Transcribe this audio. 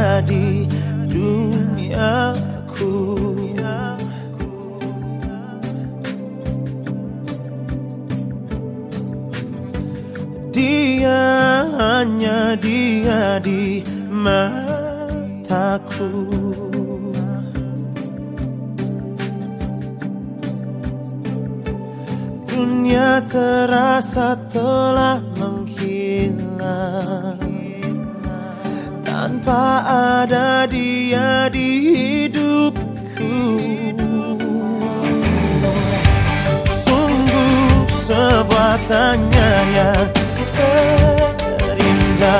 di di duniaku. Dia hanya dia di mataku. Dunia terasa telah menghilang. Tanpa ada dia di hidupku. Sungguh sebuah tanya yang terindah